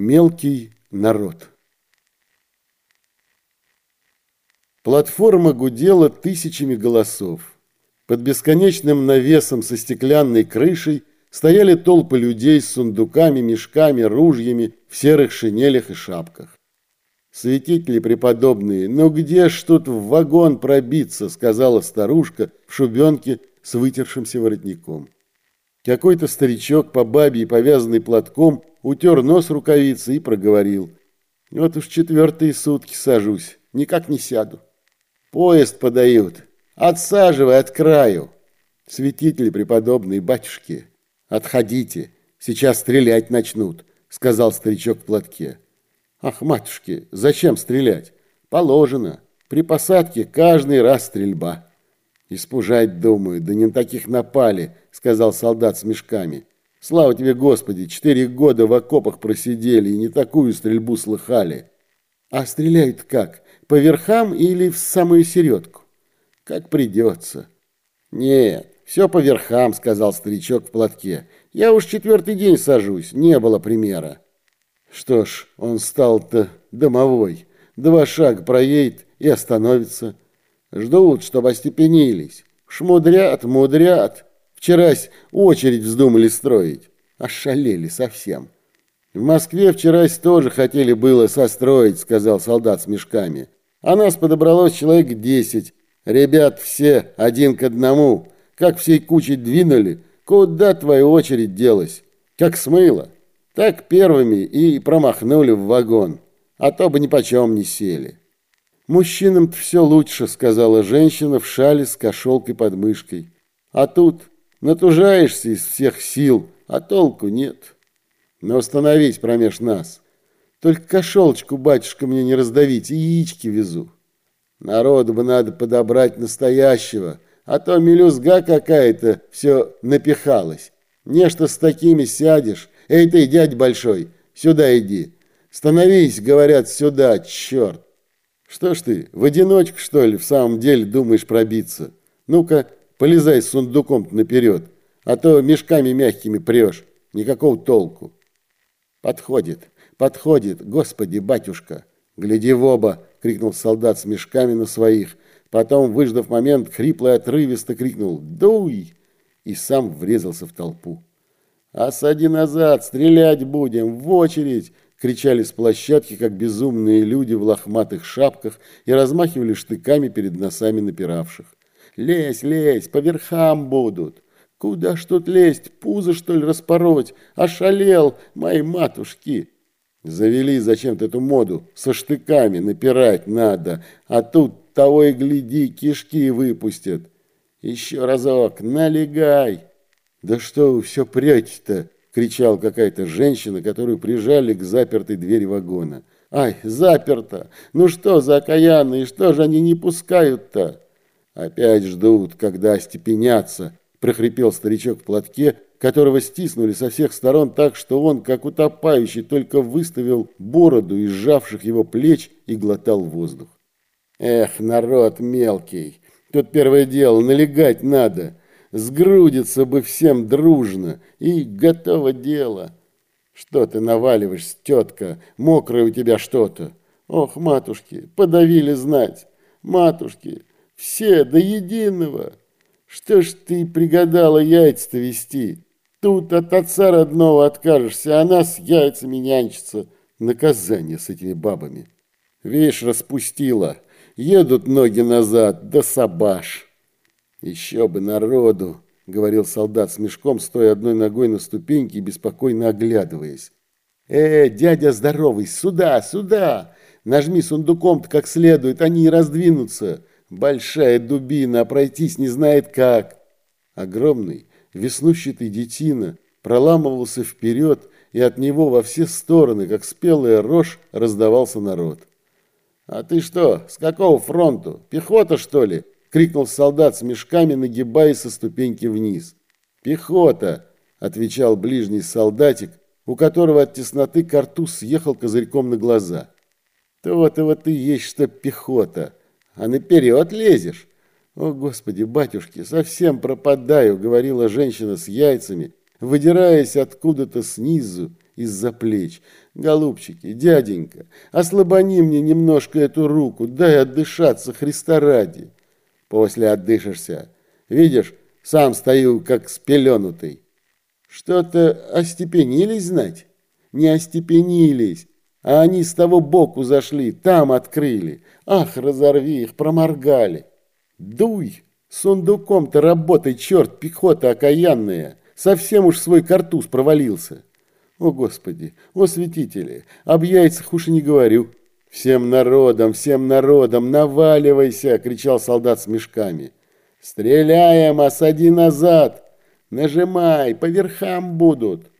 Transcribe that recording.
Мелкий народ. Платформа гудела тысячами голосов. Под бесконечным навесом со стеклянной крышей стояли толпы людей с сундуками, мешками, ружьями в серых шинелях и шапках. «Святители преподобные, ну где ж тут в вагон пробиться?» сказала старушка в шубенке с вытершимся воротником. Какой-то старичок по бабе и повязанный платком утер нос рукавицей и проговорил. Вот уж четвертые сутки сажусь, никак не сяду. Поезд подают, отсаживай от краю. Святители преподобные батюшки, отходите, сейчас стрелять начнут, сказал старичок в платке. Ах, матушки, зачем стрелять? Положено, при посадке каждый раз стрельба. Испужать, думаю, да не на таких напали, сказал солдат с мешками. Слава тебе, Господи, четыре года в окопах просидели и не такую стрельбу слыхали. А стреляют как, по верхам или в самую середку? Как придется. Нет, все по верхам, сказал старичок в платке. Я уж четвертый день сажусь, не было примера. Что ж, он стал-то домовой. Два шага проедет и остановится. Ждут, чтобы остепенились. Шмудрят, мудрят. Вчерась очередь вздумали строить. Ошалели совсем. В Москве вчерась тоже хотели было состроить, сказал солдат с мешками. А нас подобралось человек десять. Ребят все один к одному. Как всей кучей двинули, куда твоя очередь делась? Как смыло. Так первыми и промахнули в вагон. А то бы ни почем не сели. «Мужчинам-то все лучше», — сказала женщина в шале с кошелкой под мышкой. «А тут натужаешься из всех сил, а толку нет. Но остановись промеж нас. Только кошелочку, батюшка, мне не раздавить, и яички везу. Народу бы надо подобрать настоящего, а то мелюзга какая-то все напихалась. Нечто с такими сядешь. Эй ты, дядь большой, сюда иди. Становись, говорят, сюда, черт. Что ж ты, в одиночку, что ли, в самом деле думаешь пробиться? Ну-ка, полезай с сундуком наперед, а то мешками мягкими прешь. Никакого толку. Подходит, подходит, господи, батюшка. Гляди в оба, крикнул солдат с мешками на своих. Потом, выждав момент, хрипло и отрывисто крикнул «Дуй!» и сам врезался в толпу. «Осади назад, стрелять будем, в очередь!» кричали с площадки, как безумные люди в лохматых шапках и размахивали штыками перед носами напиравших. «Лезь, лезь, по верхам будут!» «Куда ж тут лезть? Пузо, что ли, распороть? Ошалел, мои матушки!» Завели зачем-то эту моду. Со штыками напирать надо, а тут того и гляди, кишки выпустят. Еще разок, налегай. Да что вы все прячете-то? кричал какая-то женщина, которую прижали к запертой двери вагона. «Ай, заперто! Ну что за окаянные, что же они не пускают-то?» «Опять ждут, когда остепенятся», – прохрипел старичок в платке, которого стиснули со всех сторон так, что он, как утопающий, только выставил бороду из сжавших его плеч и глотал воздух. «Эх, народ мелкий! Тут первое дело, налегать надо!» сгрудиться бы всем дружно, и готово дело. Что ты наваливаешься, тетка, мокрое у тебя что-то. Ох, матушки, подавили знать. Матушки, все до единого. Что ж ты пригадала яйца-то вести? Тут от отца родного откажешься, а она с яйцами нянчится. Наказание с этими бабами. Видишь, распустила. Едут ноги назад, да сабаш. «Еще бы народу!» — говорил солдат с мешком, стоя одной ногой на ступеньке и беспокойно оглядываясь. «Э, дядя здоровый, сюда, сюда! Нажми сундуком-то как следует, они и раздвинутся. Большая дубина, а пройтись не знает как». Огромный, веснущатый детина проламывался вперед, и от него во все стороны, как спелая рожь, раздавался народ. «А ты что, с какого фронту? Пехота, что ли?» — крикнул солдат с мешками, нагибаясь со ступеньки вниз. «Пехота!» — отвечал ближний солдатик, у которого от тесноты картуз съехал козырьком на глаза. «То-то вот и есть что пехота, а наперед лезешь!» «О, Господи, батюшки, совсем пропадаю!» — говорила женщина с яйцами, выдираясь откуда-то снизу из-за плеч. «Голубчики, дяденька, ослабони мне немножко эту руку, дай отдышаться Христа ради». «После отдышишься. Видишь, сам стою, как спеленутый». «Что-то остепенились, знать?» «Не остепенились, а они с того боку зашли, там открыли. Ах, разорви их, проморгали». «Дуй!» Сундуком-то работай, черт, пехота окаянная. Совсем уж свой картуз провалился. О, Господи, о, святители, об яйцах уж и не говорю. Всем народом, всем народом, наваливайся, кричал солдат с мешками. Стреляем, осади назад. Нажимай, по верхам будут.